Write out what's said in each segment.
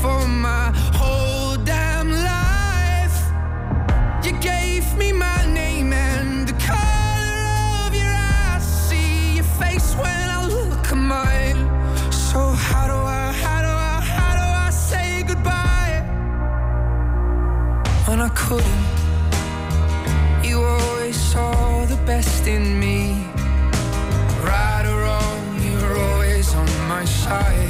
for my whole damn life. You gave me my name and the color of your eyes. See your face when I look at mine. So, how do I, how do I, how do I say goodbye? When I couldn't, you always saw the best in me. Right or wrong, you're always on my side.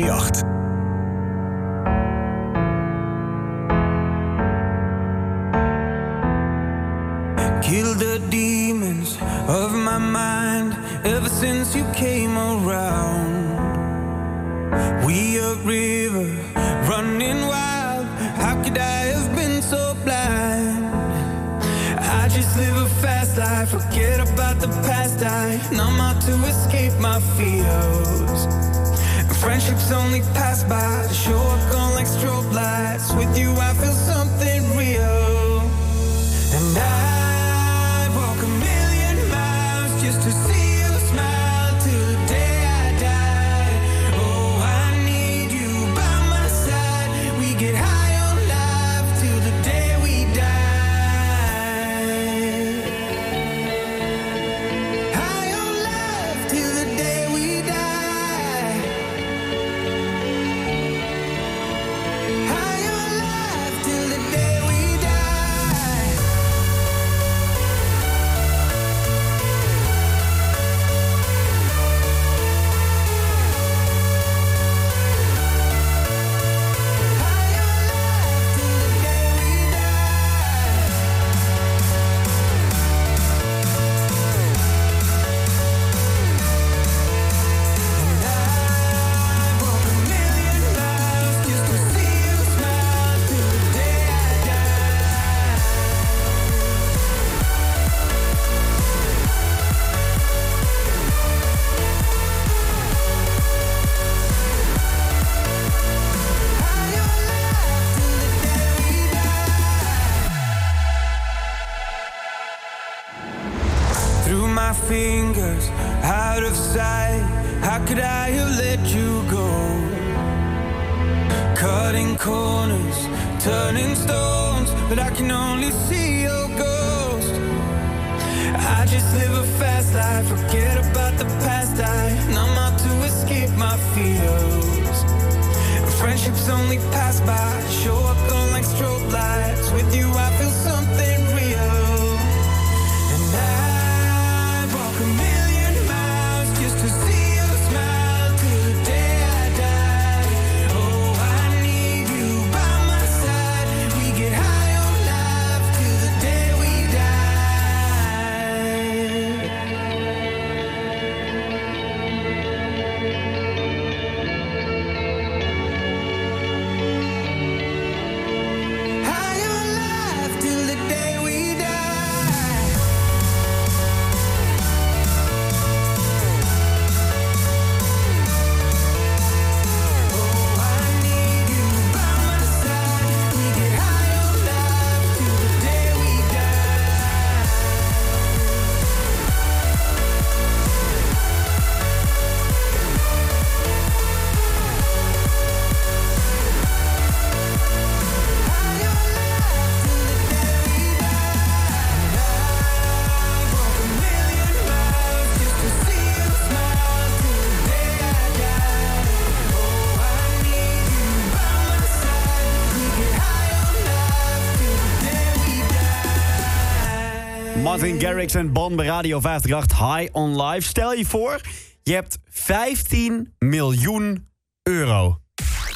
538. Kill the demons of my mind ever since you came around. We a river running wild. How could I have been so blind? I just live a fast life, forget about the past. I numb out to escape my fears. Friendships only pass by, show up gone like strobe lights. With you, I feel something Garrix en Ban bij Radio 538 High on Life. Stel je voor, je hebt 15 miljoen euro.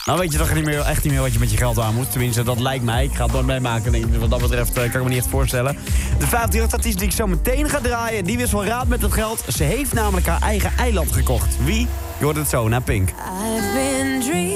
Nou weet je toch niet meer, echt niet meer wat je met je geld aan moet. Tenminste, dat lijkt mij. Ik ga het nooit meemaken. Wat dat betreft eh, kan ik me niet echt voorstellen. De 538-artiest die ik zo meteen ga draaien... die wist wel raad met het geld. Ze heeft namelijk haar eigen eiland gekocht. Wie? Je hoort het zo, naar Pink. I've been dreaming.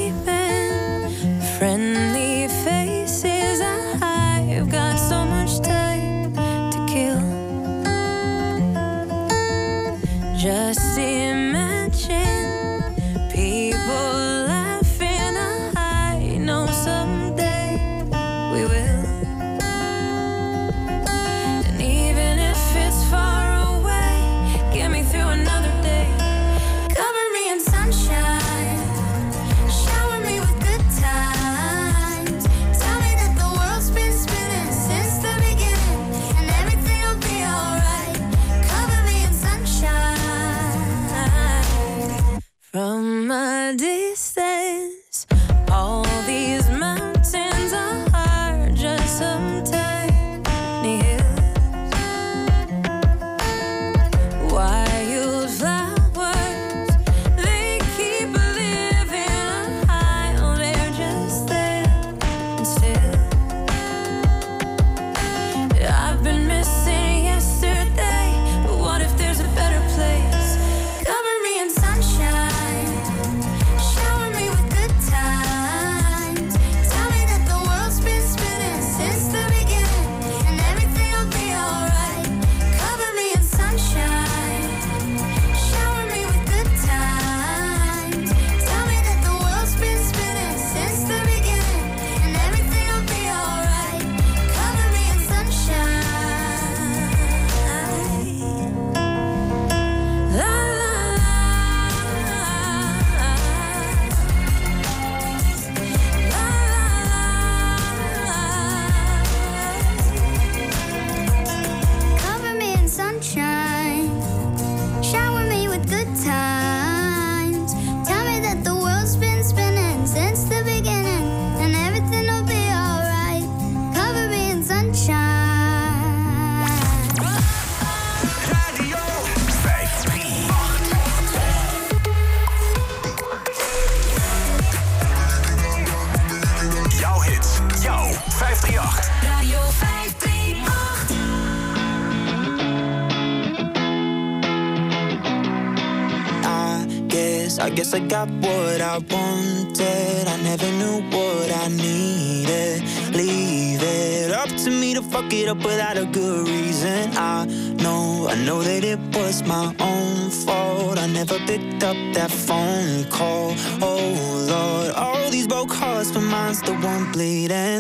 it.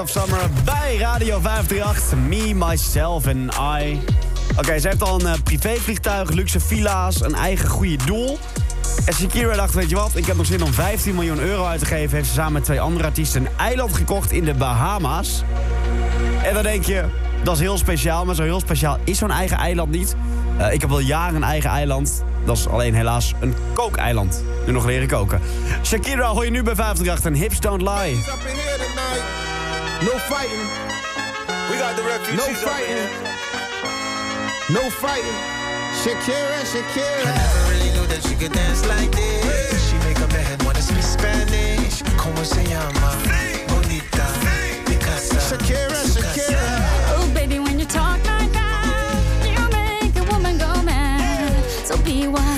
Of Summer bij Radio 538. Me, myself en I. Oké, ze heeft al een eh, privévliegtuig, luxe villa's, een eigen goede doel. En Shakira dacht, weet je wat, ik heb nog zin om 15 miljoen euro uit te geven. Heeft ze samen met twee andere artiesten een eiland gekocht in de Bahama's. En dan denk je, dat is heel speciaal, maar zo heel speciaal is zo'n eigen eiland niet. Eh, ik heb al jaren een eigen eiland. Dat is alleen helaas een kookeiland. Nu nog leren koken. Shakira hoor je nu bij 538 en Hips Don't Lie. No fighting, We got the no refugees up in fighting, no fighting. Shakira, Shakira. I Never really knew that she could dance like this. She make a man wanna speak Spanish. Como se llama? Bonita. Picasa. Shakira, Shakira. Oh, baby, when you talk like that, you make a woman go mad. So be wise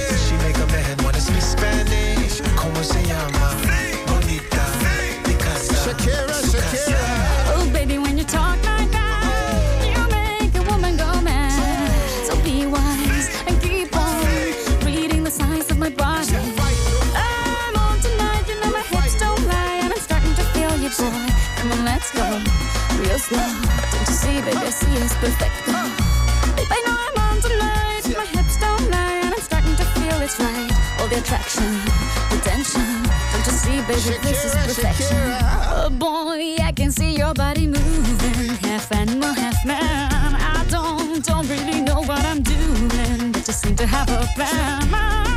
Real slow. Don't you see, baby, I see it's perfect. Babe, I know I'm on tonight, my hips don't lie, and I'm starting to feel it's right. All the attraction, the tension. Don't you see, baby, this is perfection. Oh boy, I can see your body moving, half animal, half man. I don't, don't really know what I'm doing, but just seem to have a plan.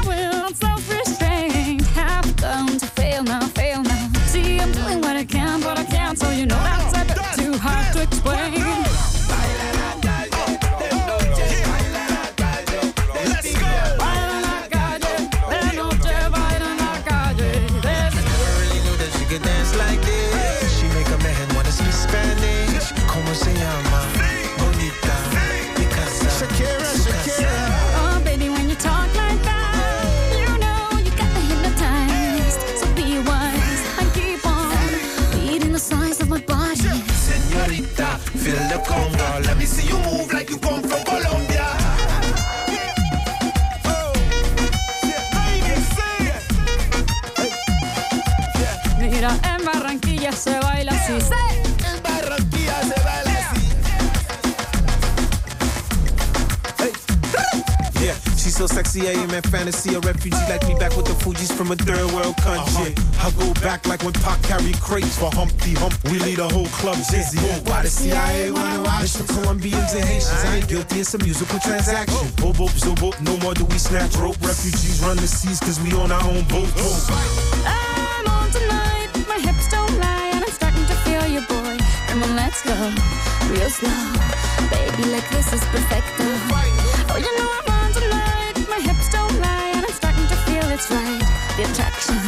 I am in fantasy. A refugee like me back with the Fugees from a third world country. Uh-huh. I go back like when Pac carried crates for Humpty Hump. We lead a whole club dizzy. Why the CIA wanna watch the Colombians and Haitians? I ain't guilty, it's a musical transaction. Oh. Boop, boop, zo, boop, no more do we snatch rope. Refugees run the seas cause we on our own boat. Oh. I'm on tonight, my hips don't lie, and I'm starting to feel you, boy. Come on, let's go, real slow. Baby, like this is perfecto. Oh, you know I'm The attraction,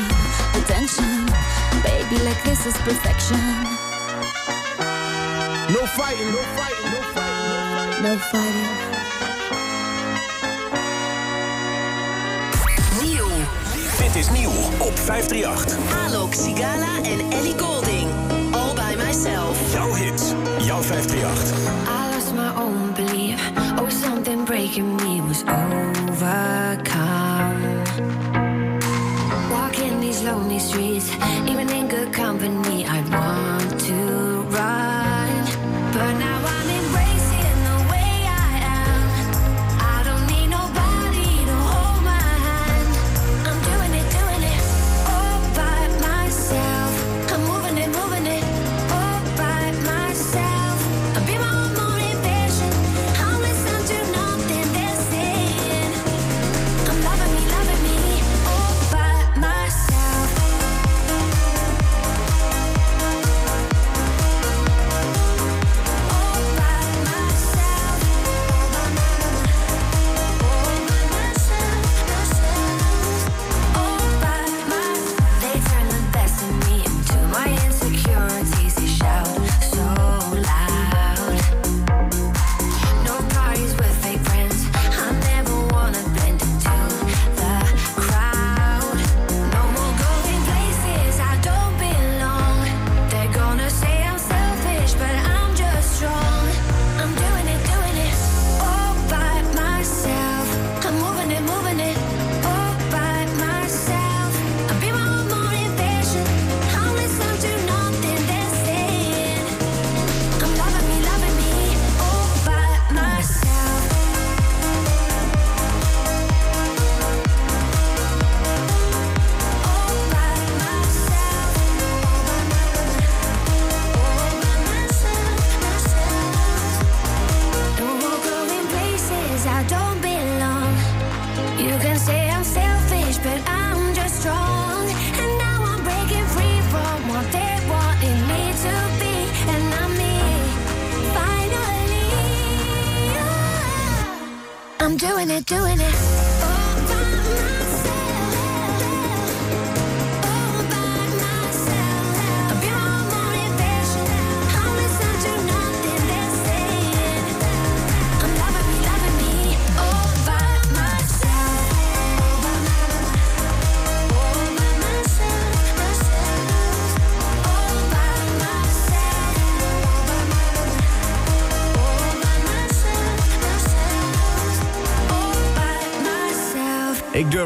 the tension. Baby, like this is perfection. No fighting, no fighting, no fighting. No fighting. Nieuw. Dit is nieuw op 538. Alok, Sigala en Ellie Golding. All by myself. Jouw hits, jouw 538. I lost my own belief. Oh, something breaking me was overcome. These lonely streets, even in good company, I'd want to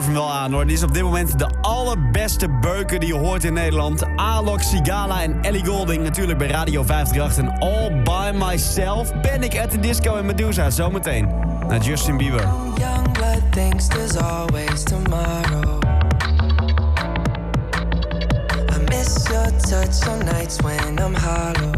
durf wel aan hoor. Dit is op dit moment de allerbeste beuken die je hoort in Nederland. Alok, Sigala en Ellie Golding. Natuurlijk bij Radio 538 en All By Myself. Ben ik at de disco in Medusa. Zometeen naar Justin Bieber. I miss your touch on nights when I'm hollow.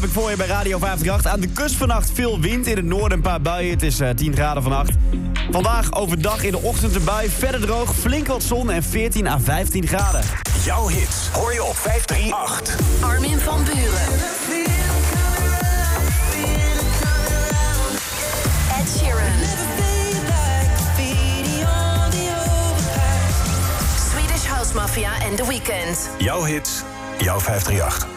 5 bij Radio 538. Aan de kust vannacht veel wind, in het noorden een paar buien. Het is uh, 10 graden vannacht. Vandaag overdag in de ochtend een bui, verder droog, flink wat zon en 14 à 15 graden. Jouw hits hoor je op 538. Armin van Buren. Ed Sheeran. Swedish House Mafia en The Weeknd. Jouw hits, jouw 538.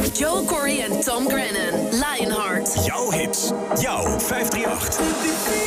Joe, Corey en Tom Grennan. Lionheart. Jouw hits. Jouw 538.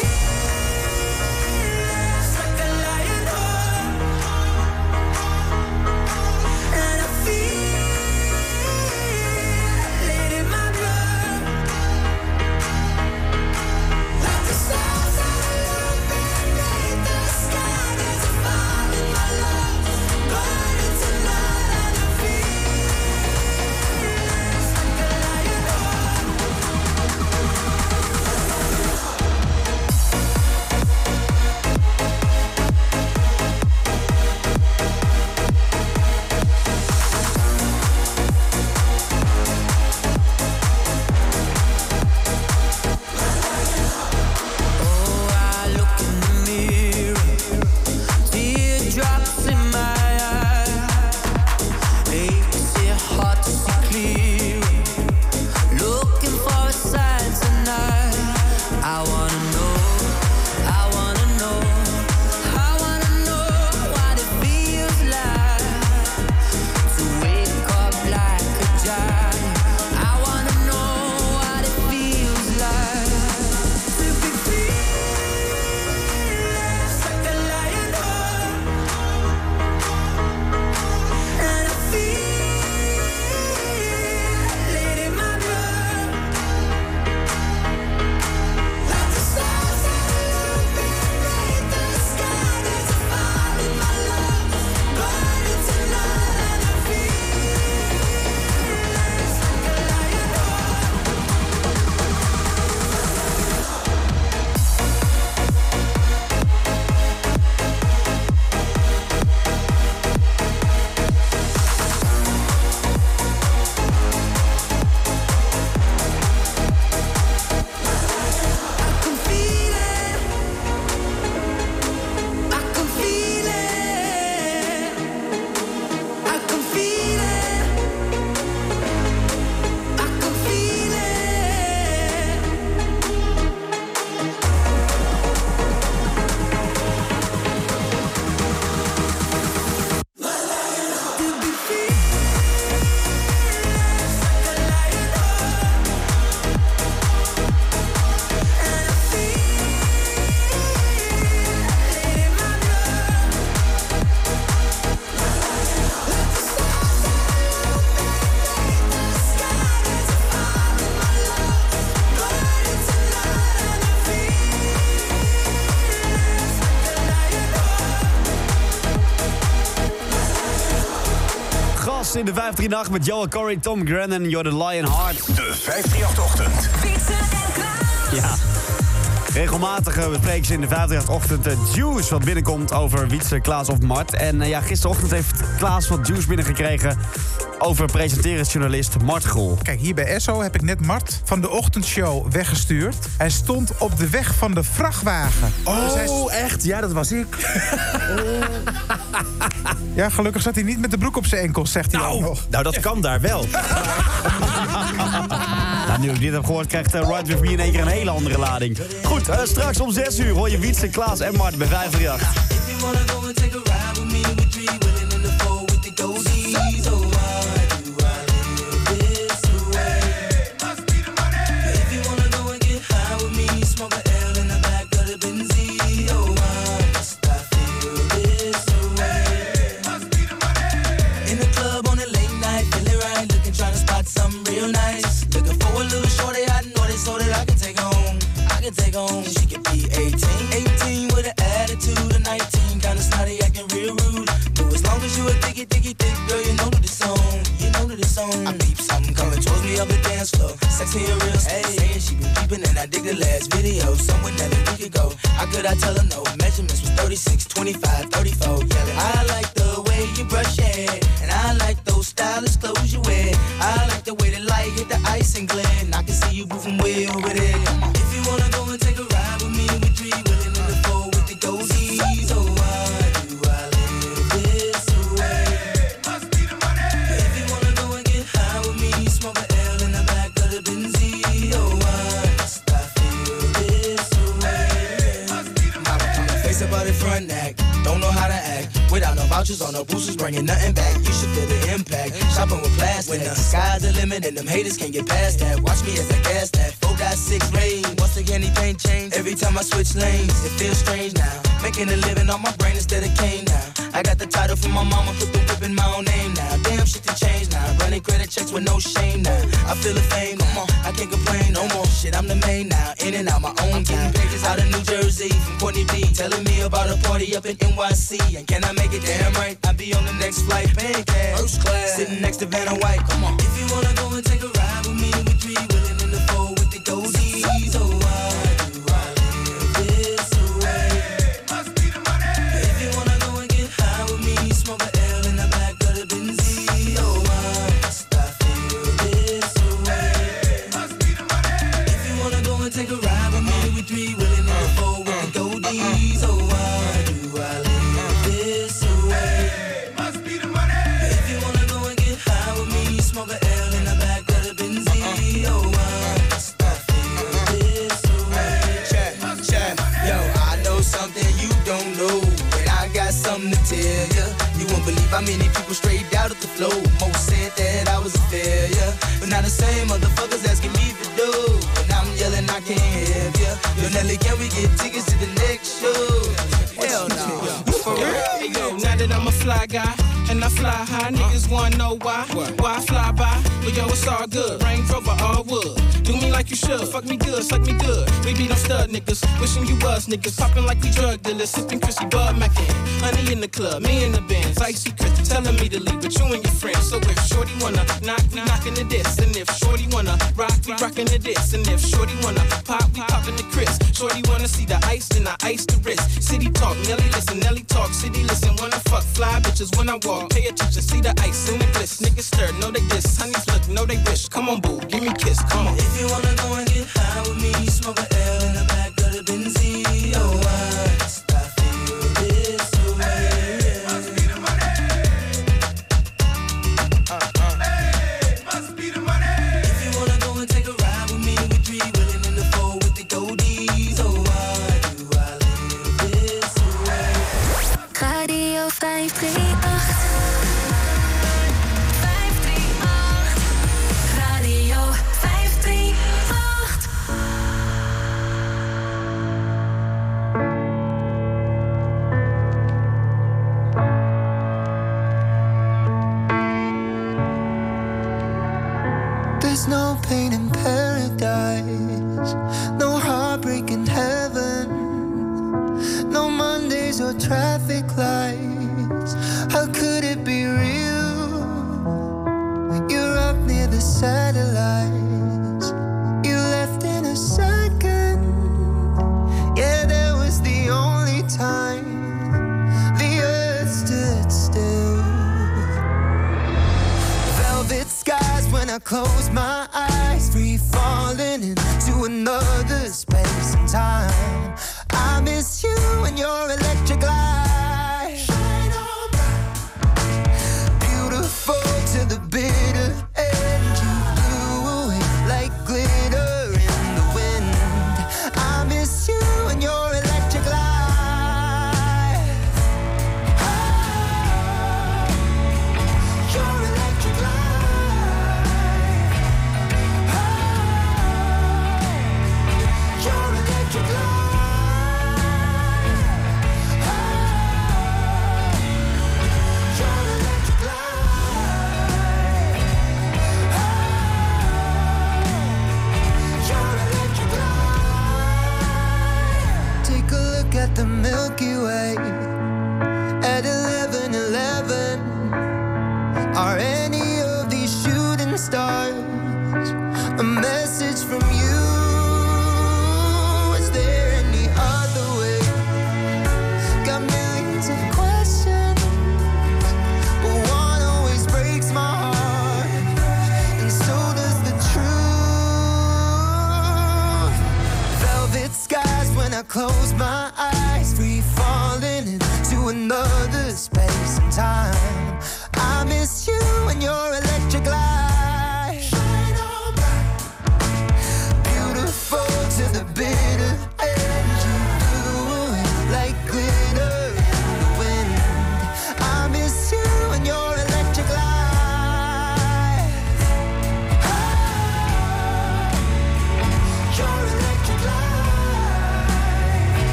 in de 538 met Joel Corey, Tom Grennan en Jordan Lionheart. De 538-ochtend. Pietsen en Klaas. Ja. Regelmatig eh, bespreken ze in de 538-ochtend de eh, Juice wat binnenkomt over Wietse, Klaas of Mart. En eh, ja, gisterochtend heeft Klaas wat Juice binnengekregen over presenteringsjournalist Mart Groel. Kijk, hier bij Esso heb ik net Mart van de ochtendshow weggestuurd. Hij stond op de weg van de vrachtwagen. Oh, dus echt? Ja, dat was ik. oh. Ja, gelukkig zat hij niet met de broek op zijn enkels, zegt hij nou, nog. Nou, dat kan daar wel. nou, nu ik dit heb gehoord, krijgt eh, uh, Ride With Me in één keer een hele andere lading. Goed, eh, straks om 6 uur hoor je Wietse, Klaas en Mart bij 538. red and. Come on, if you There's no pain in paradise, no heartbreak in heaven, no Mondays or traffic lights. How could it be real? You're up near the satellites, you left in a second. Yeah, that was the only time. the earth stood still. Velvet skies When I close time. I miss you and your electric.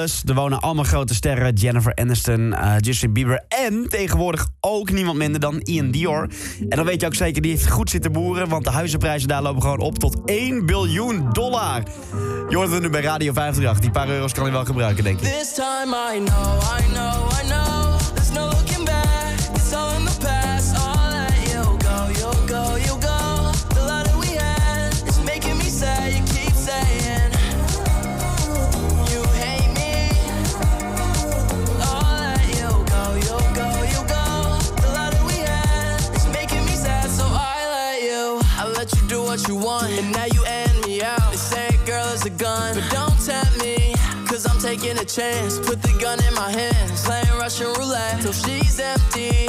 Er wonen allemaal grote sterren. Jennifer Aniston, eh, Justin Bieber en tegenwoordig ook niemand minder dan Ian Dior. En dan weet je ook zeker, die heeft goed zitten boeren... want de huizenprijzen daar lopen gewoon op tot 1 biljoen dollar. Je hoort het nu bij Radio 538. Die paar euro's kan je wel gebruiken, denk ik. This time I know, I know, I know. one. And now you and me out. They say girl is a gun, but don't tempt me. Cause I'm taking a chance. Put the gun in my hands. Playing Russian roulette till she's empty.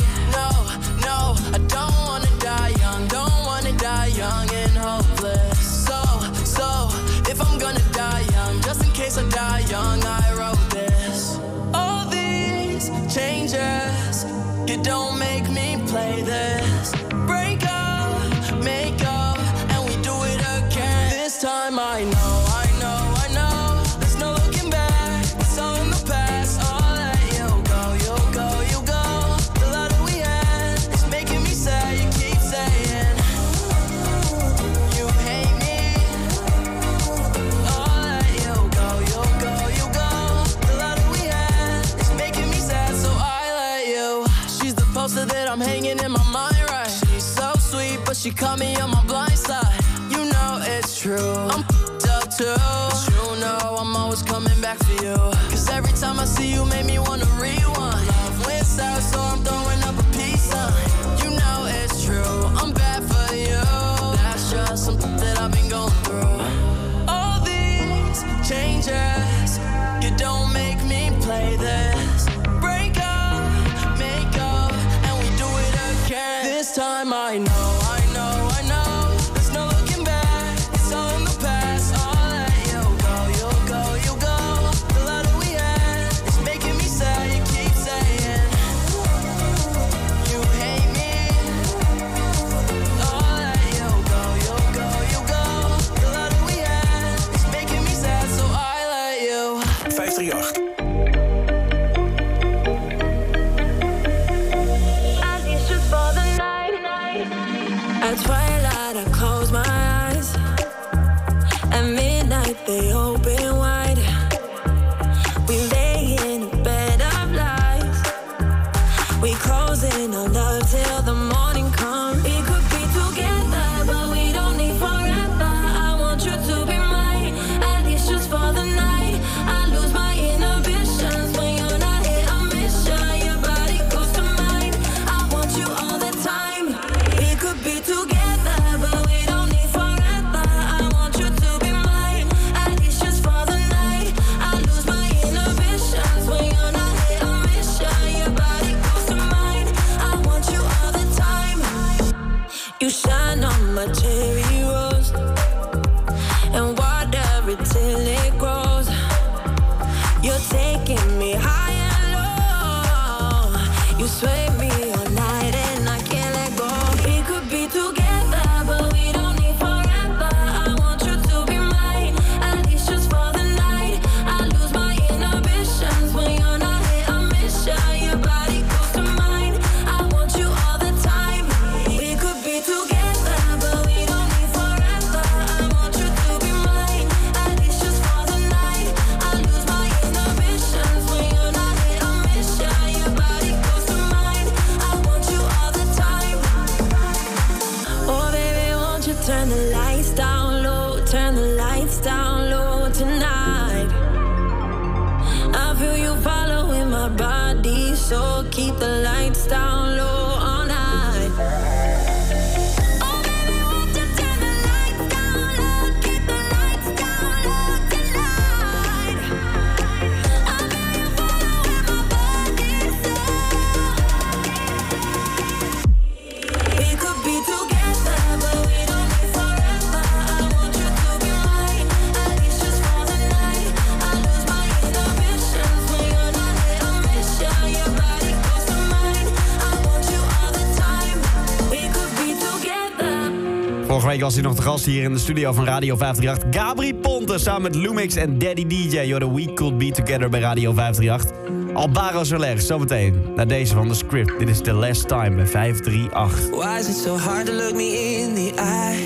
week was hij nog de gast hier in de studio van Radio 538. Gabri Ponte samen met Lumix en Daddy DJ. Yo, We Could Be Together bij Radio 538. Albaro Soler, zometeen naar deze van de script. Dit is The Last Time bij 538. Why is it so hard to look me in the eye?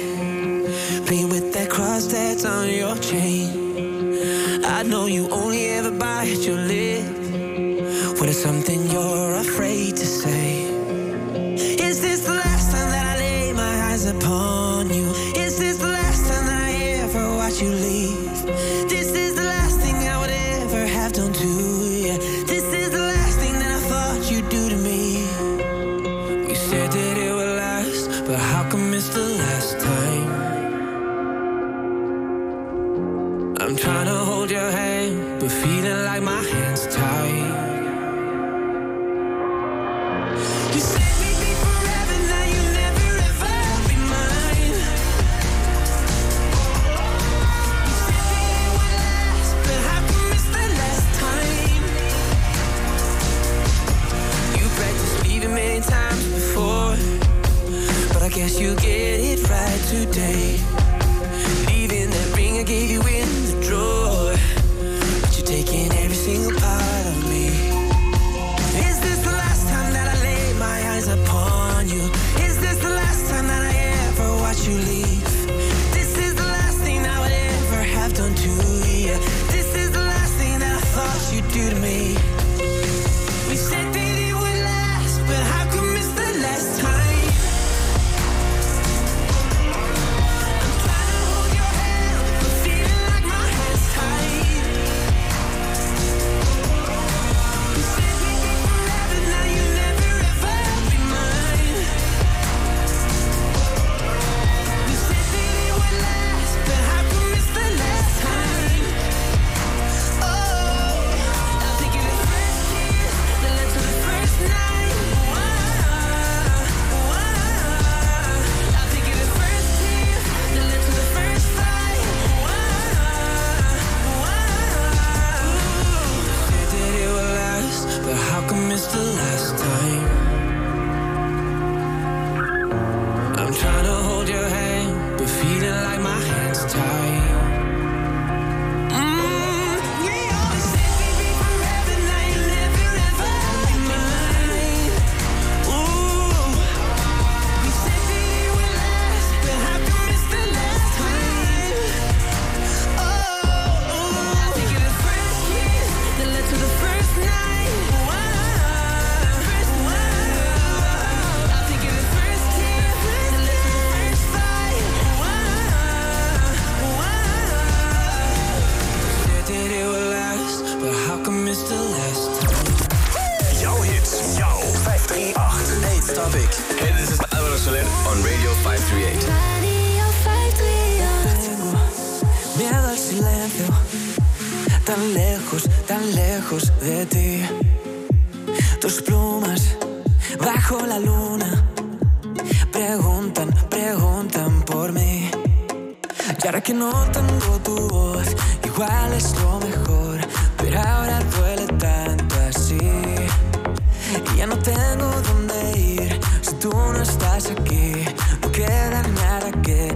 Playing with that cross that's on your chain. I know you only ever bite your lip. What is something you're afraid bajo la luna preguntan, preguntan por mí. Y ahora que no tengo tu voz, igual es lo mejor, pero ahora duele tanto así. Y ya no tengo dónde ir si tú no estás aquí, no queda nada que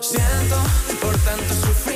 Siento por tanto sufrimiento.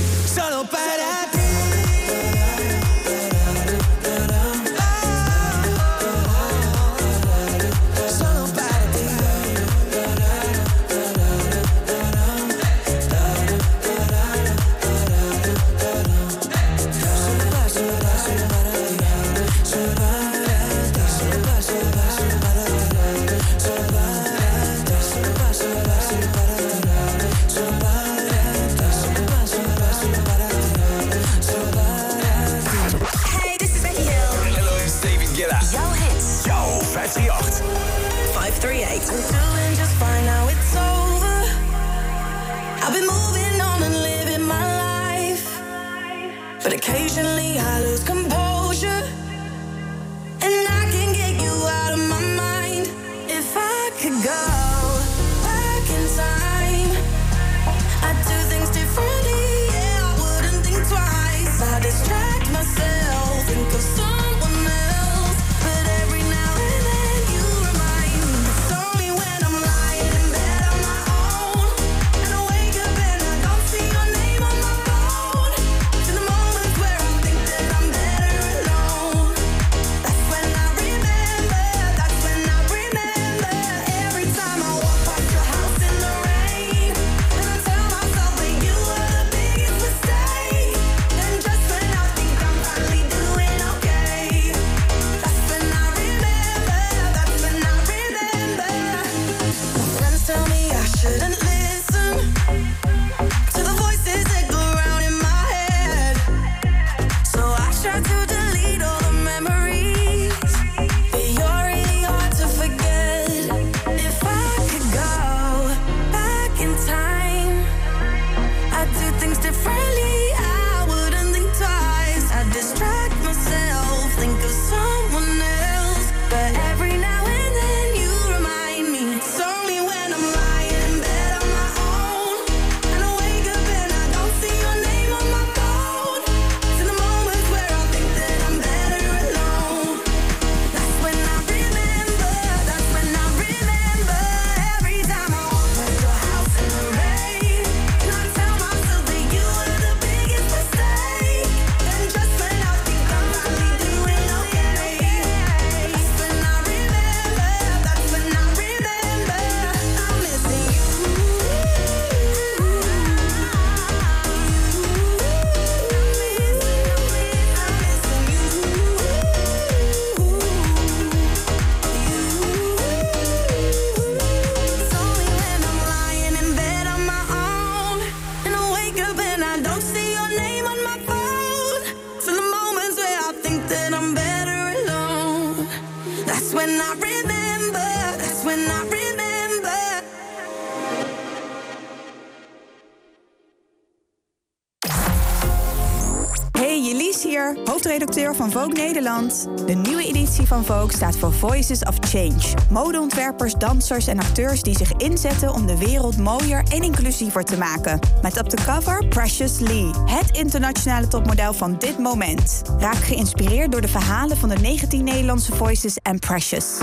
Vogue Nederland. De nieuwe editie van Vogue staat voor Voices of Change. Modeontwerpers, dansers en acteurs die zich inzetten om de wereld mooier en inclusiever te maken. Met op de cover Precious Lee, het internationale topmodel van dit moment. Raak geïnspireerd door de verhalen van de 19 Nederlandse Voices en Precious.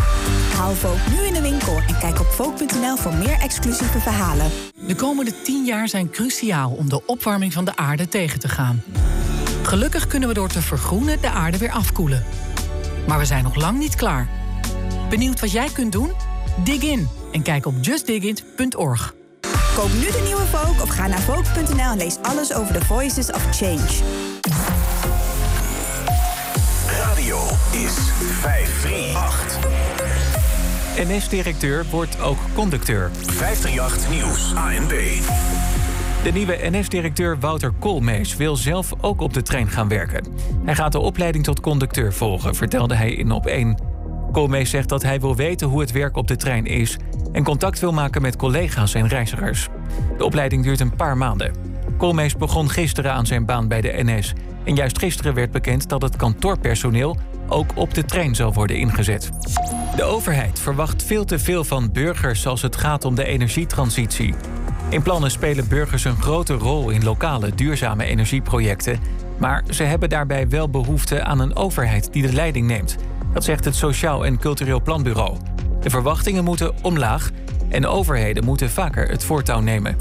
Haal Vogue nu in de winkel en kijk op Vogue.nl voor meer exclusieve verhalen. De komende 10 jaar zijn cruciaal om de opwarming van de aarde tegen te gaan. Gelukkig kunnen we door te vergroenen de aarde weer afkoelen. Maar we zijn nog lang niet klaar. Benieuwd wat jij kunt doen? Dig in en kijk op justdigit.org. Koop nu de nieuwe Vogue of ga naar Vogue.nl en lees alles over de Voices of Change. Radio is 538. NS-directeur wordt ook conducteur. 538 Nieuws, ANB. De nieuwe NS-directeur Wouter Koolmees wil zelf ook op de trein gaan werken. Hij gaat de opleiding tot conducteur volgen, vertelde hij in Op 1. Koolmees zegt dat hij wil weten hoe het werk op de trein is... en contact wil maken met collega's en reizigers. De opleiding duurt een paar maanden. Koolmees begon gisteren aan zijn baan bij de NS... en juist gisteren werd bekend dat het kantoorpersoneel... ook op de trein zal worden ingezet. De overheid verwacht veel te veel van burgers als het gaat om de energietransitie. In plannen spelen burgers een grote rol in lokale duurzame energieprojecten. Maar ze hebben daarbij wel behoefte aan een overheid die de leiding neemt. Dat zegt het Sociaal en Cultureel Planbureau. De verwachtingen moeten omlaag en overheden moeten vaker het voortouw nemen.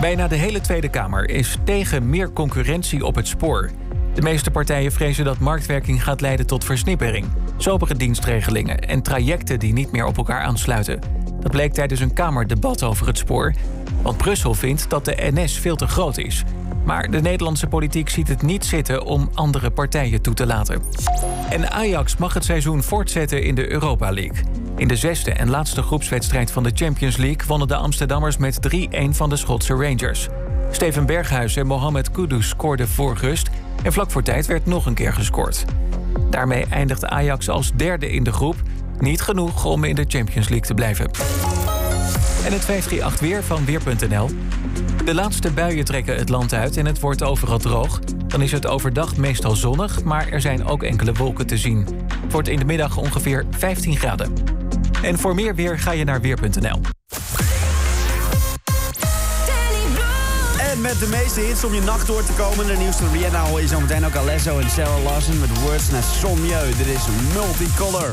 Bijna de hele Tweede Kamer is tegen meer concurrentie op het spoor. De meeste partijen vrezen dat marktwerking gaat leiden tot versnippering, sobere dienstregelingen en trajecten die niet meer op elkaar aansluiten. Dat bleek tijdens een Kamerdebat over het spoor. Want Brussel vindt dat de NS veel te groot is. Maar de Nederlandse politiek ziet het niet zitten om andere partijen toe te laten. En Ajax mag het seizoen voortzetten in de Europa League. In de zesde en laatste groepswedstrijd van de Champions League wonnen de Amsterdammers met 3-1 van de Schotse Rangers. Steven Berghuis en Mohamed Kudus scoorden voor rust en vlak voor tijd werd nog een keer gescoord. Daarmee eindigt Ajax als derde in de groep. Niet genoeg om in de Champions League te blijven. En het 538 weer van Weer.nl. De laatste buien trekken het land uit en het wordt overal droog. Dan is het overdag meestal zonnig, maar er zijn ook enkele wolken te zien. Het wordt in de middag ongeveer 15 graden. En voor meer weer ga je naar Weer.nl. de meeste hits om je nacht door te komen. De nieuwste Rihanna hoor je zometeen ook Alesso en Sarah Larson met Words naar Son Mieu. Dit is Multicolor.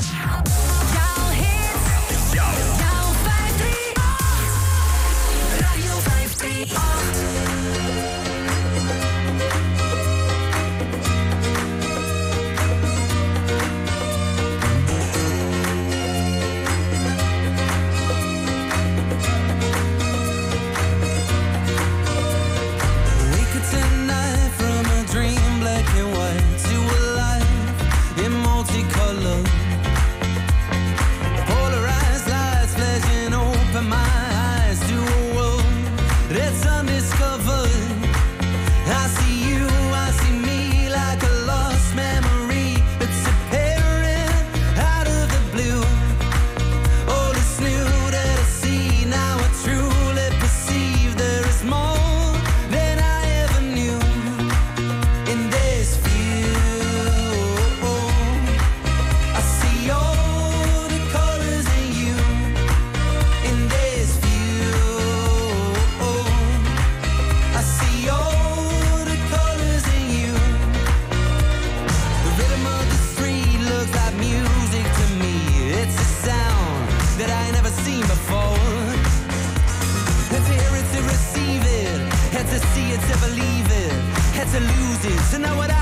To lose it to know what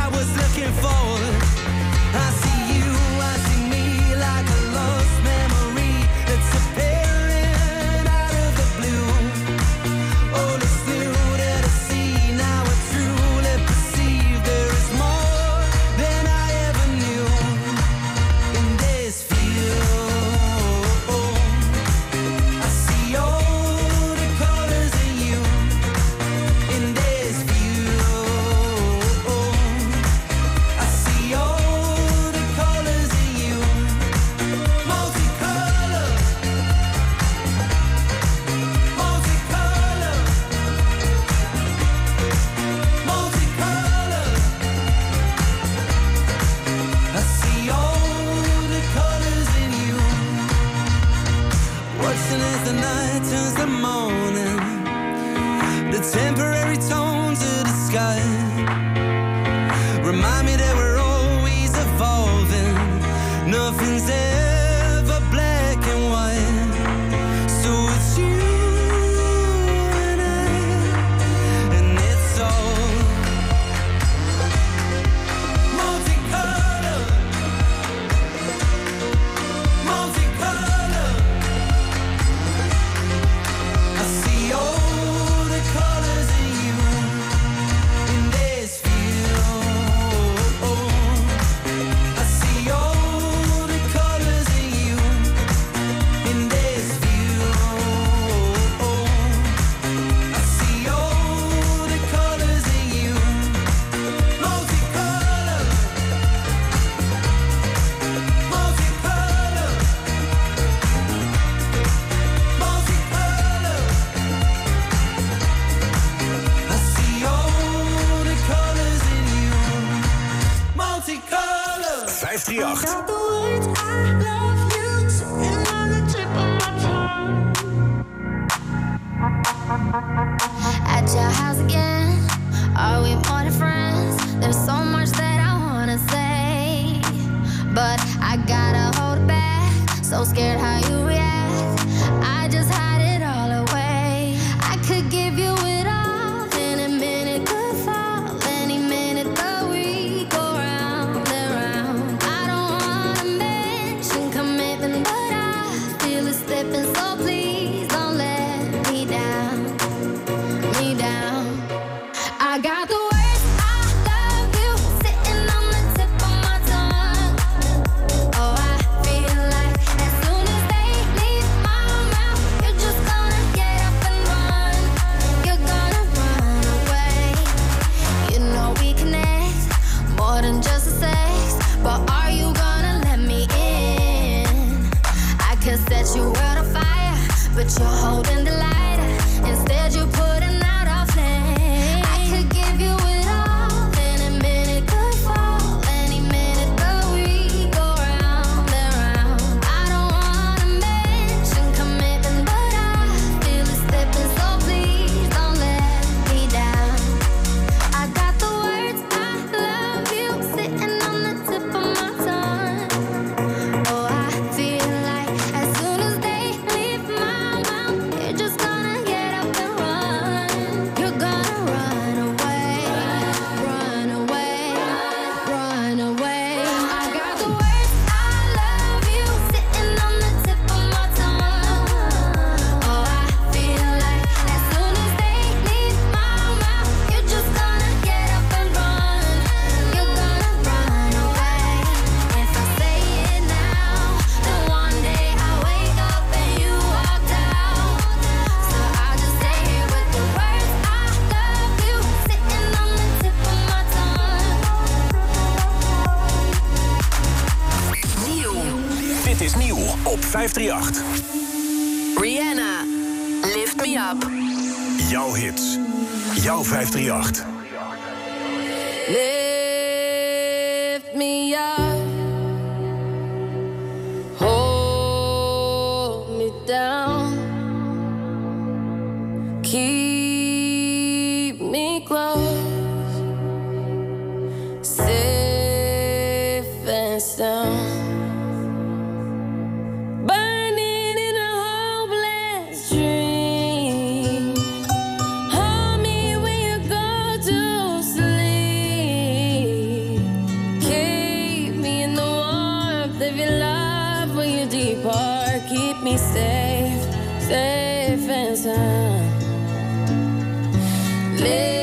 Live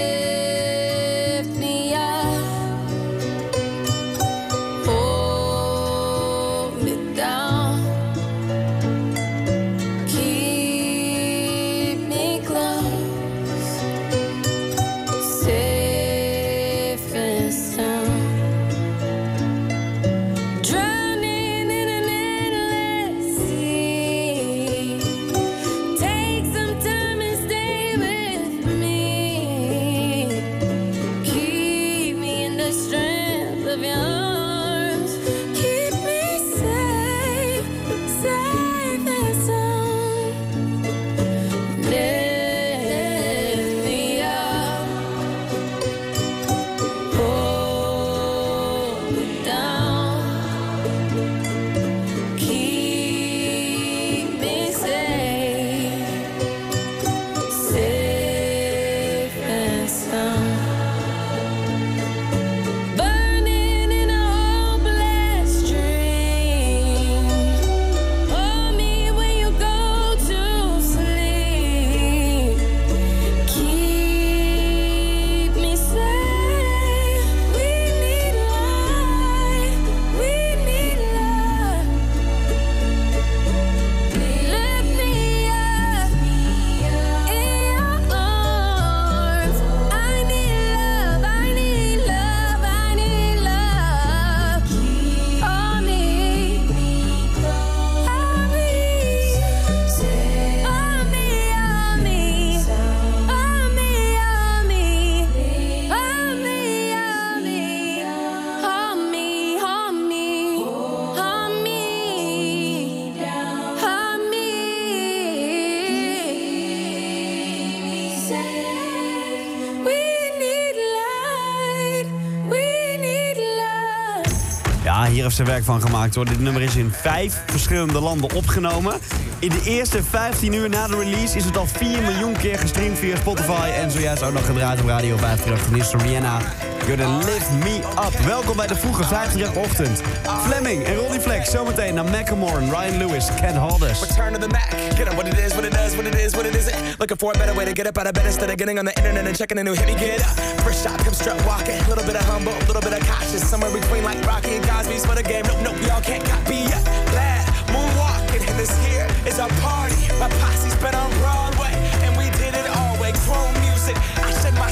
werk van gemaakt hoor. Dit nummer is in vijf verschillende landen opgenomen. In de eerste 15 uur na de release is het al 4 miljoen keer gestreamd via Spotify. En zojuist ook nog gedraaid op Radio 538 van. Rihanna. You're the Lift Me Up. Welkom bij de vroege 538 ochtend. Fleming en Ronnie Flex. Zometeen naar Macklemore en Ryan Lewis. Can't. Return to the Mac. Get up what it is, what it does, what it is, what it isn't. Looking for a better way to get up out of bed instead of getting on the internet and checking a new hit. Me get up. First shot, come strut walking. A little bit of humble, a little bit of cautious. Somewhere between like Rocky and Cosby's for the game. Nope, nope, y'all can't copy yet. Glad moonwalking, and this here is our party. My posse's been on Broadway,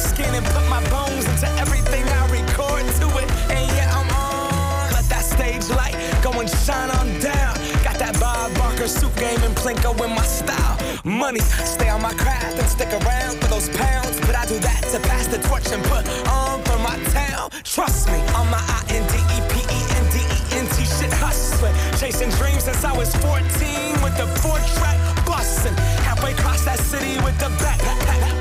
skin and put my bones into everything I record to it. And yeah, I'm on. Let that stage light go and shine on down. Got that Bob Barker suit game and Plinko in my style. Money, stay on my craft and stick around for those pounds. But I do that to pass the torch and put on for my town. Trust me, on my I N D E P E N D E N T shit hustling. Chasing dreams since I was 14 with the four track bustin'. Halfway across that city with the back, back, back, back,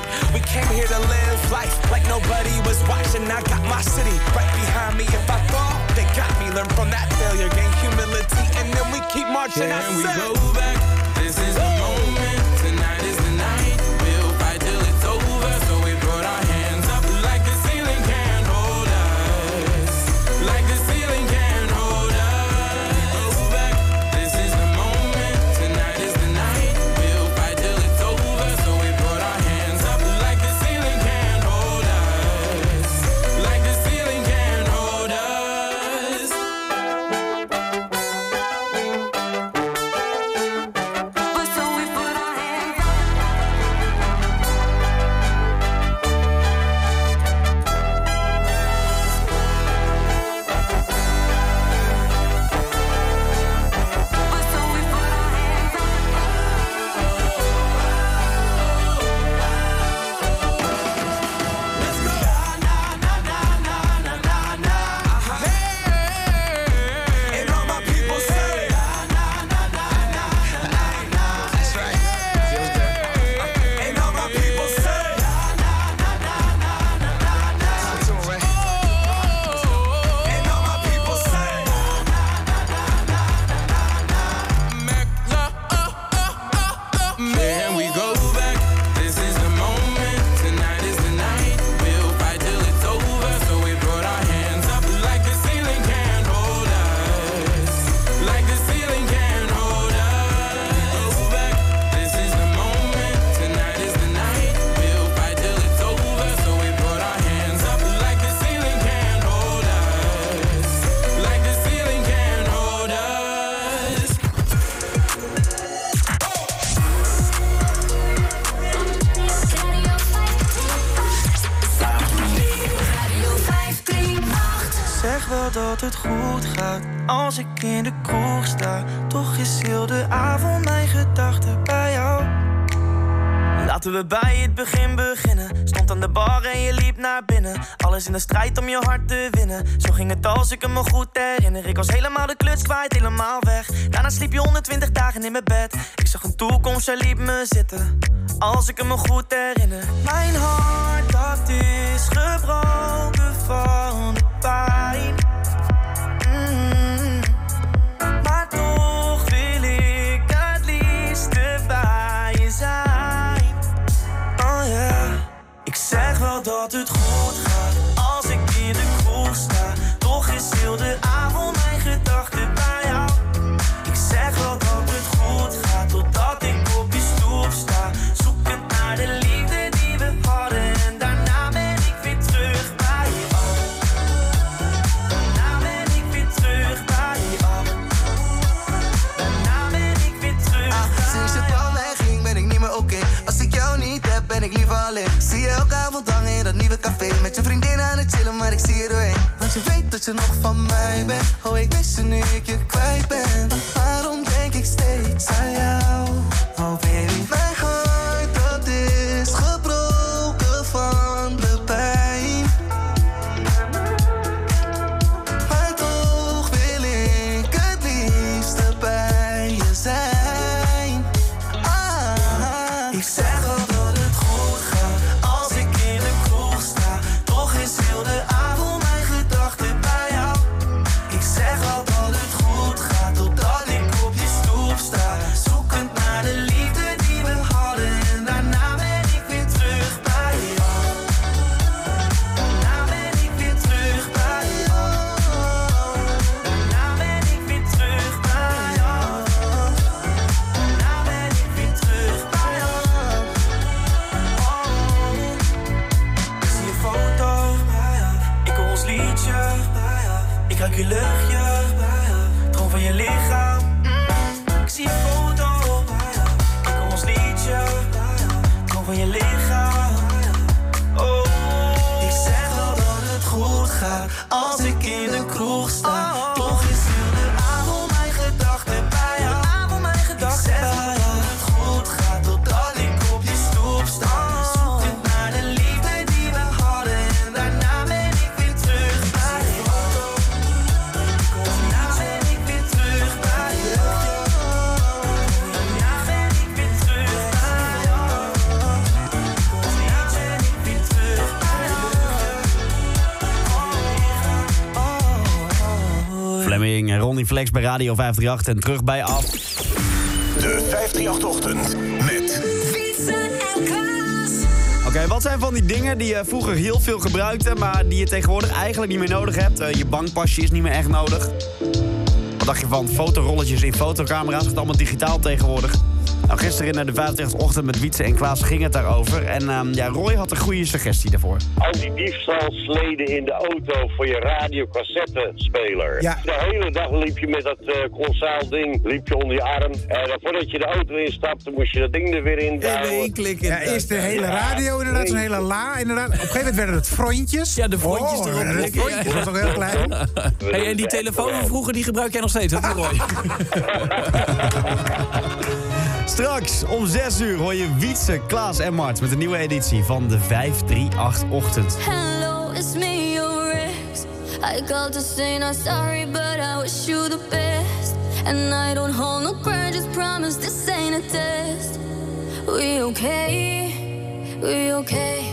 We came here to live life like nobody was watching. I got my city right behind me. If I fall, they got me. Learn from that failure, gain humility, and then we keep marching. I we said- go back? Me goed herinner. Ik was helemaal de kluts kwijt, helemaal weg. Daarna sliep je 120 dagen in mijn bed. Ik zag een toekomst, jij liep me zitten. Als ik het me goed herinner. Je nog van mij bent. Oh, ik mis je nu ik je kwijt ben. Flex bij Radio 538 en terug bij af. De 538-ochtend met... Oké, wat zijn van die dingen die je vroeger heel veel gebruikte... maar die je tegenwoordig eigenlijk niet meer nodig hebt? Eh, je bankpasje is niet meer echt nodig. Wat dacht je van fotorolletjes in fotocamera's? Het is allemaal digitaal tegenwoordig. Gisteren in de 35 ochtend met Wietse en Klaas ging het daarover. En ehm, ja, Roy had een goede suggestie daarvoor. Al die diefstalsleden in de auto voor je radiocassettespeler. Ja. De hele dag liep je met dat eh console ding liep je onder je arm. En dan voordat je de auto instapte, moest je dat ding er weer in duwen. Ja, eerst de hele radio inderdaad, zo'n hele la inderdaad. Op een gegeven moment werden het frontjes. Ja, de frontjes oh, erop de frontjes, dat was toch heel klein? Hey, en die telefoon van vroeger, die gebruik jij nog steeds, hè, Roy? Straks om 6 uur hoor je Wietse, Klaas en Mart... met een nieuwe editie van de 538-ochtend. Hello, it's me, your ex. I called to say not sorry, but I wish you the best. And I don't hold no grudges, promise this ain't a test. We okay? We okay?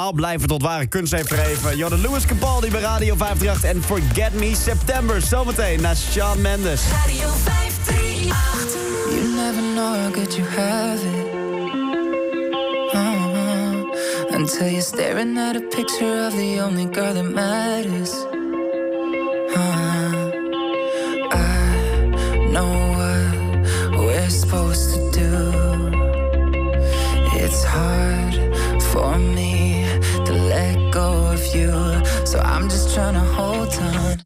normaal blijven tot ware kunst heeft gegeven. Jordan Lewis Capaldi bij Radio 538 en Forget Me September. Zometeen naar Shawn Mendes. Radio 538. You never know how good you have it. Uh-huh. Until you're staring at a picture of the only girl that matters. Uh-huh. trying to hold on.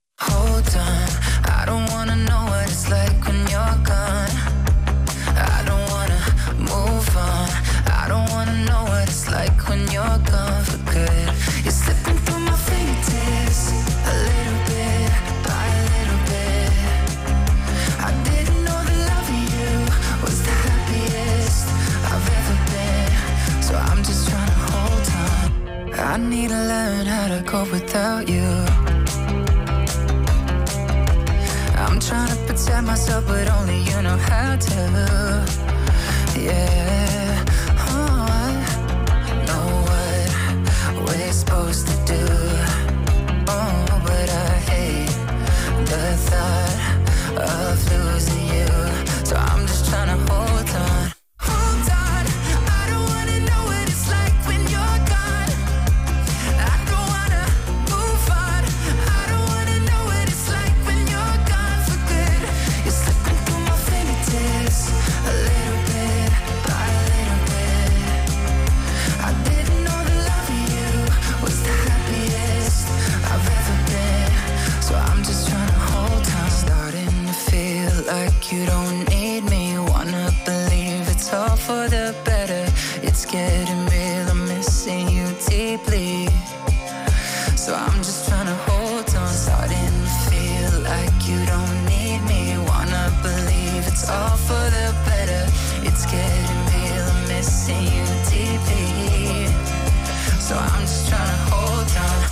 it's all for the better. It's getting real, I'm missing you deeply. So I'm just trying to hold on.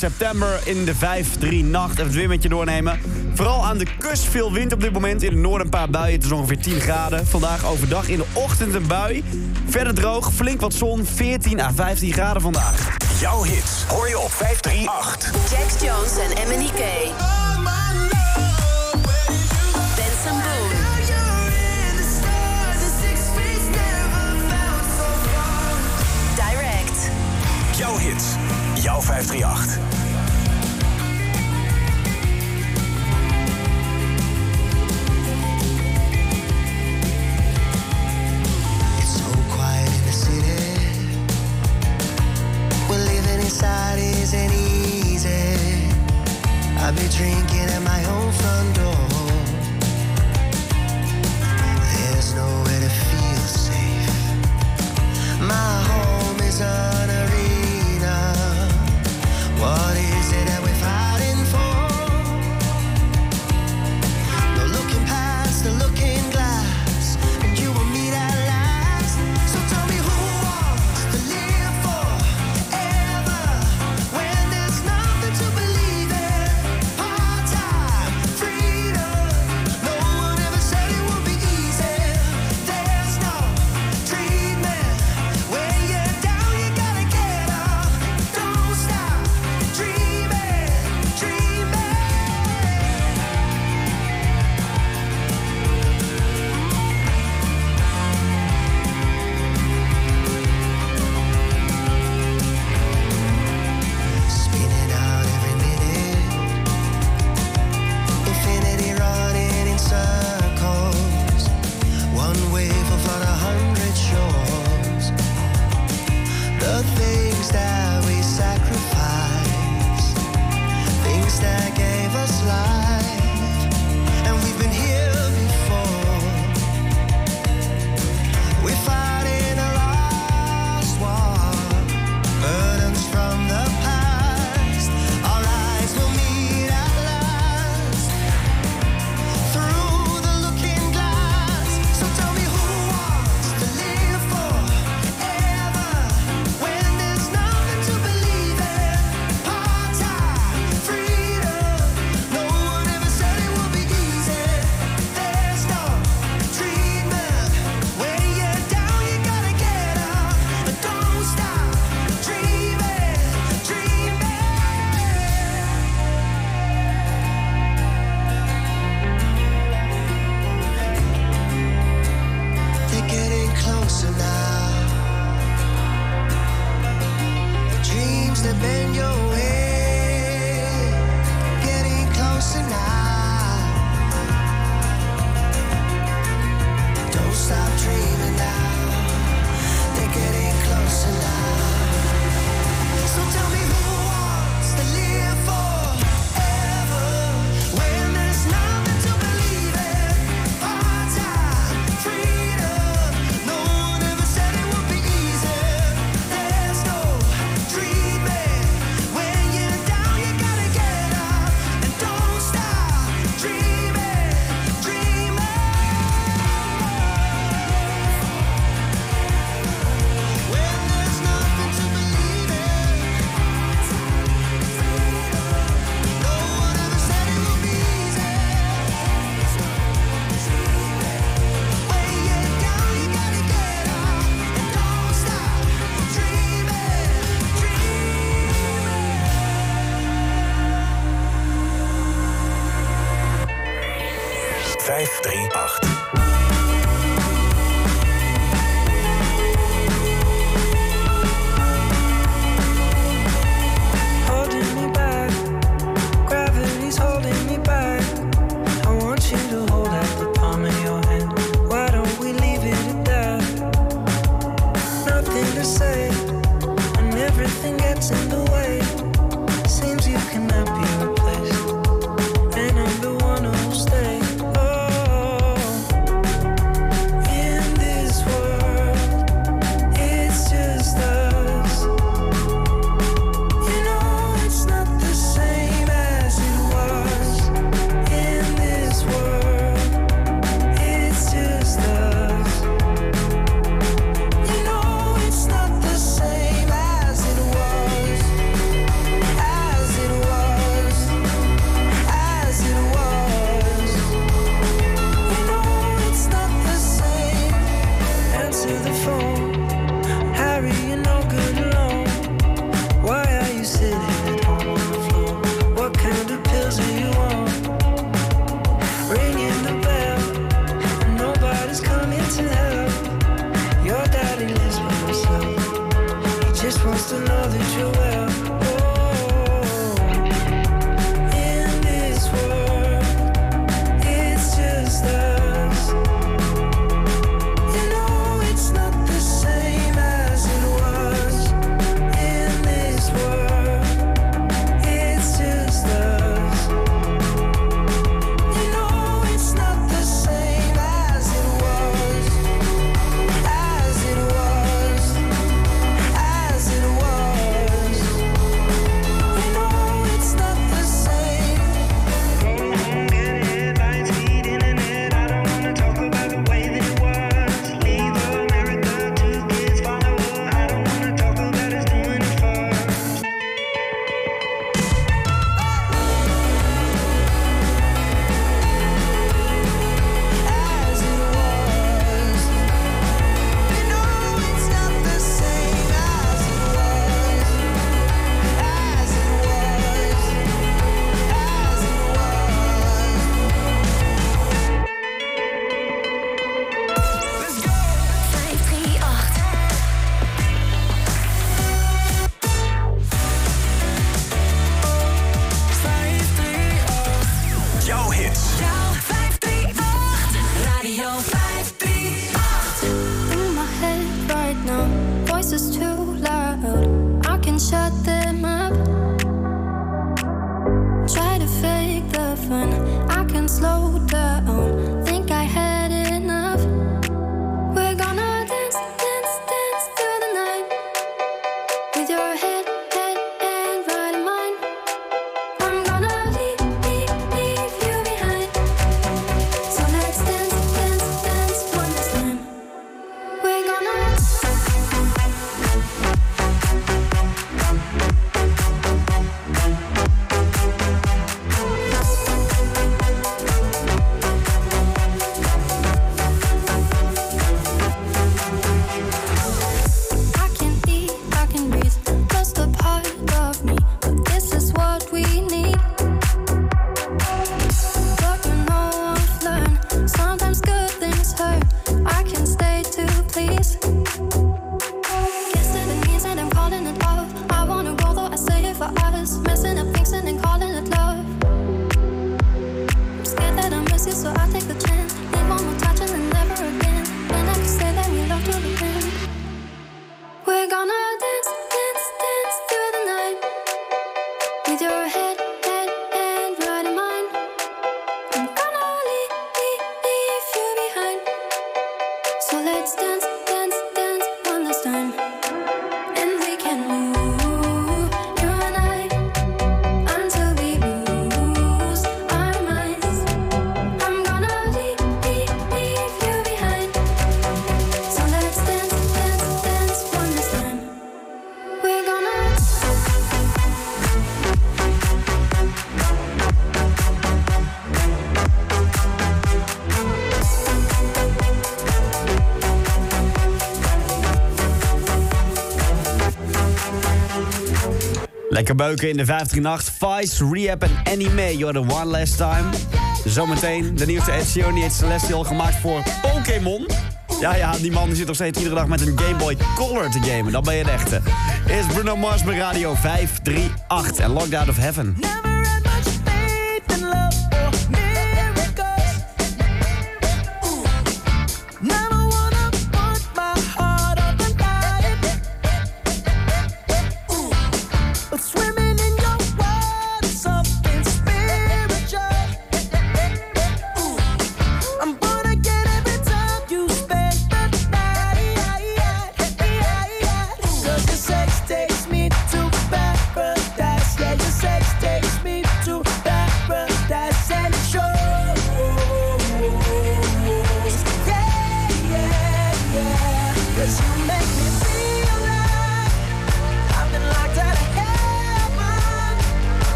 september in de 5-3-nacht. Even het weer met je doornemen. Vooral aan de kust veel wind op dit moment. In het noorden een paar buien. Het is ongeveer 10 graden. Vandaag overdag in de ochtend een bui. Verder droog, flink wat zon. 14 à 15 graden vandaag. Jouw hits hoor je op 538. Jax Jones en Emily K. Jouw hits jouw 538. We're living inside isn't easy. I've been drinking I can slow down. beuken in de 538. Vice, Rehab en Anime, You're the one last time. Zometeen de nieuwste Ed die Celestial gemaakt voor Pokémon. Ja, ja, die man zit nog steeds iedere dag met een Game Boy Color te gamen. Dan ben je de echte. Is Bruno Mars bij Radio 538 en Lockdown of Heaven.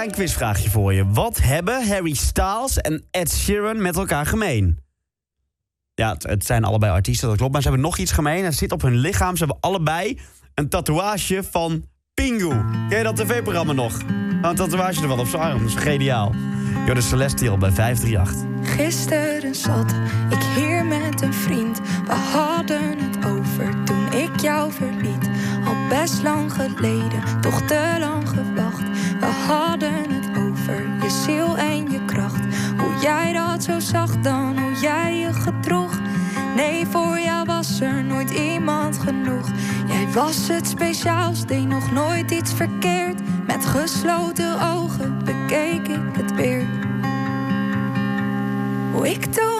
klein quizvraagje voor je. Wat hebben Harry Styles en Ed Sheeran met elkaar gemeen? Ja, het, zijn allebei artiesten, dat klopt. Maar ze hebben nog iets gemeen. Het zit op hun lichaam. Ze hebben allebei een tatoeage van Pingu. Ken je dat tv-programma nog? Nou, een tatoeage er wel op zijn arm. Dat is geniaal. De Celestial bij 538. Gisteren zat ik hier met een vriend. We hadden het over toen ik jou verliet. Al best lang geleden, toch te lang gewacht. Hadden het over je ziel en je kracht. Hoe jij dat zo zag dan, hoe jij je gedroeg. Nee, voor jou was er nooit iemand genoeg. Jij was het speciaals, deed nog nooit iets verkeerd. Met gesloten ogen bekeek ik het weer. Hoe ik toen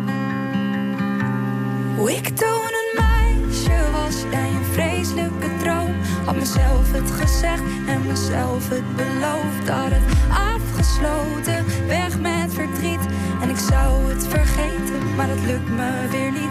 Ik toen een meisje was, jij een vreselijke droom. Had mezelf het gezegd en mezelf het beloofd. Had het afgesloten, weg met verdriet. En ik zou het vergeten, maar dat lukt me weer niet.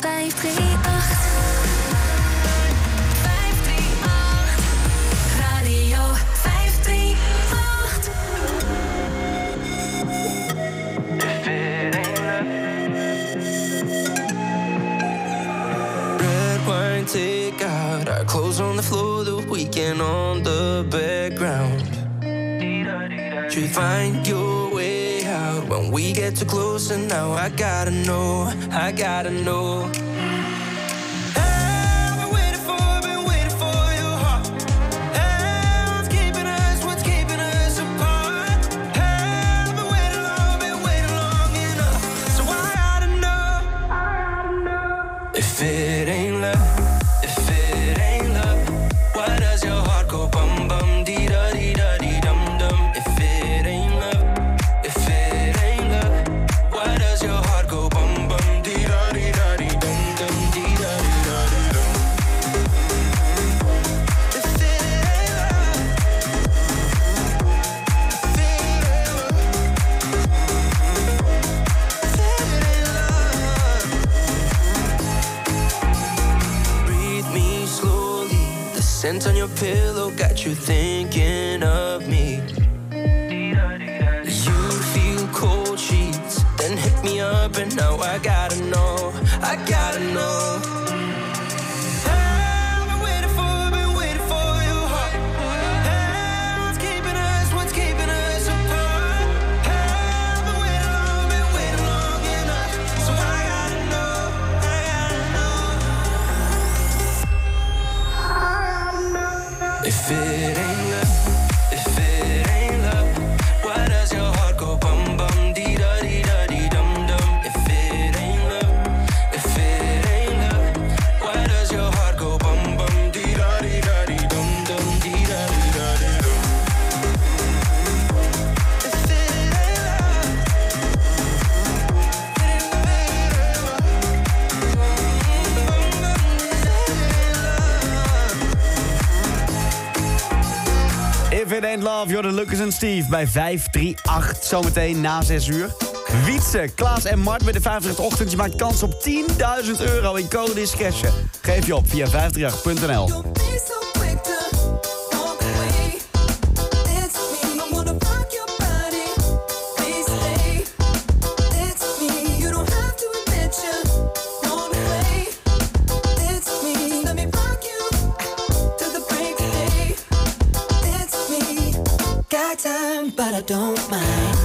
538. Radio 538. Red wine take. Our clothes on the floor, the weekend on the background. You find your when we get too close and now I gotta know, I gotta know. you think It Love, Jordan Lucas en Steve bij 538. Zometeen na 6 uur. Wietse, Klaas en Mart met de 538 ochtend. Je maakt kans op 10.000 euro in code Cash. Geef je op via 538.nl. don't mind.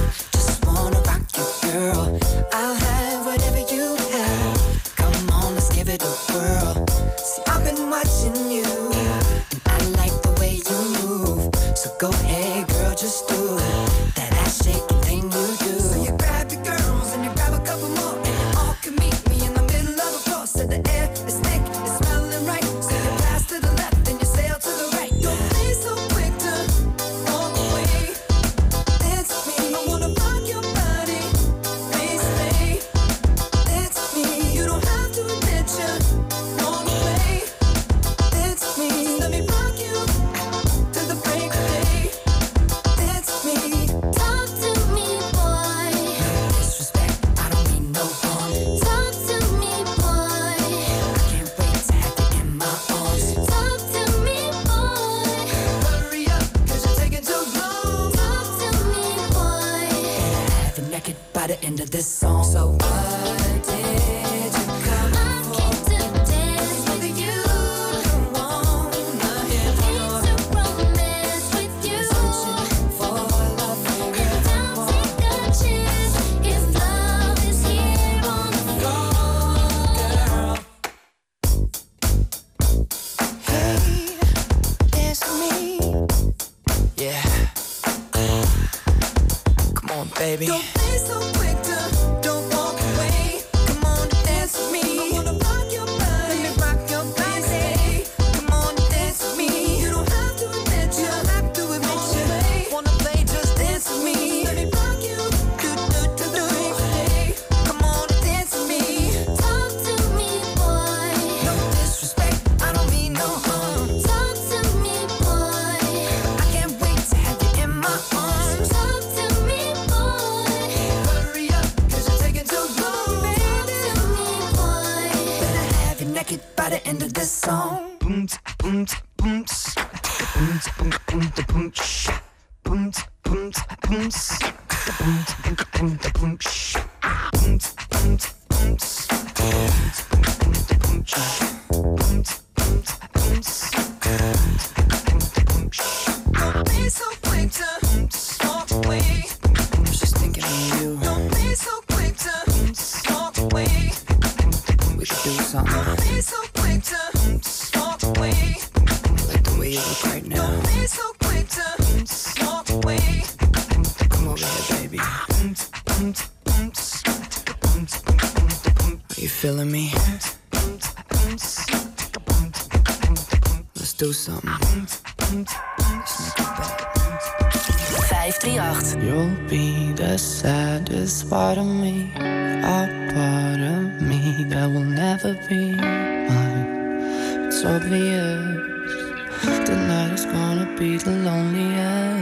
do something. 538. You'll be the saddest part of me, a part of me that will never be mine. It's obvious tonight is gonna be the loneliest.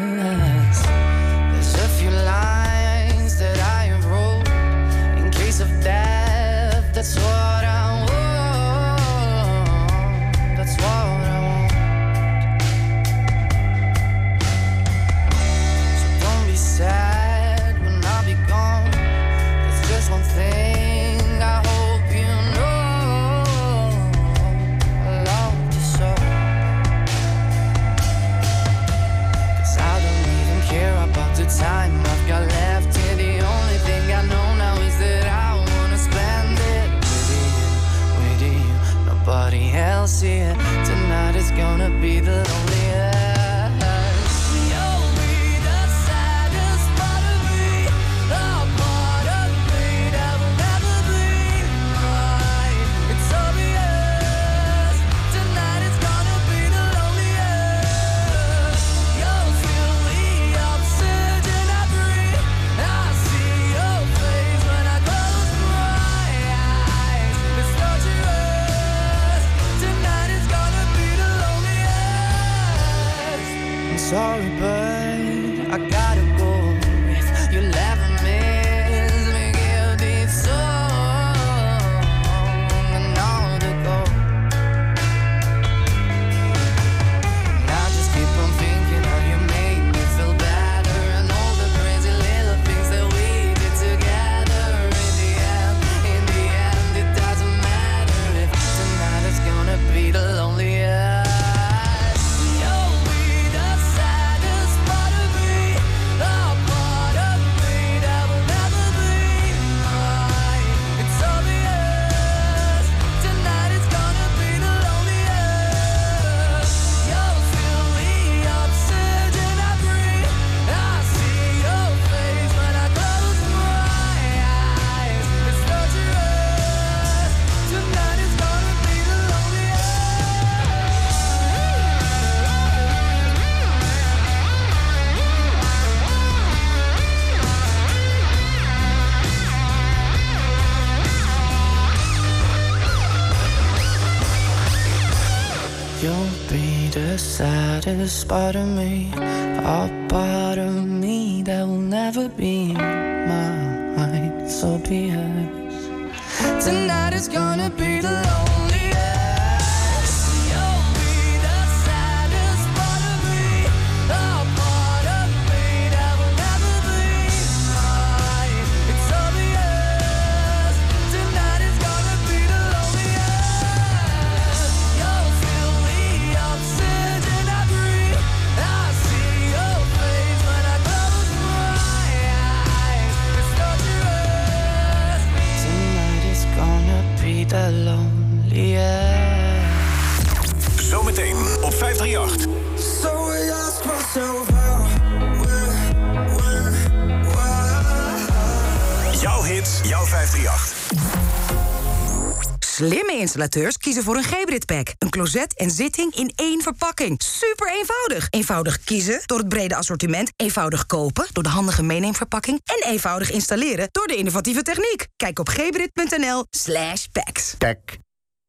Kiezen voor een Gebrit Pack. Een closet en zitting in één verpakking. Super eenvoudig. Eenvoudig kiezen door het brede assortiment. Eenvoudig kopen door de handige meeneemverpakking. En eenvoudig installeren door de innovatieve techniek. Kijk op gebrit.nl slash packs. Kijk.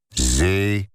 Zee.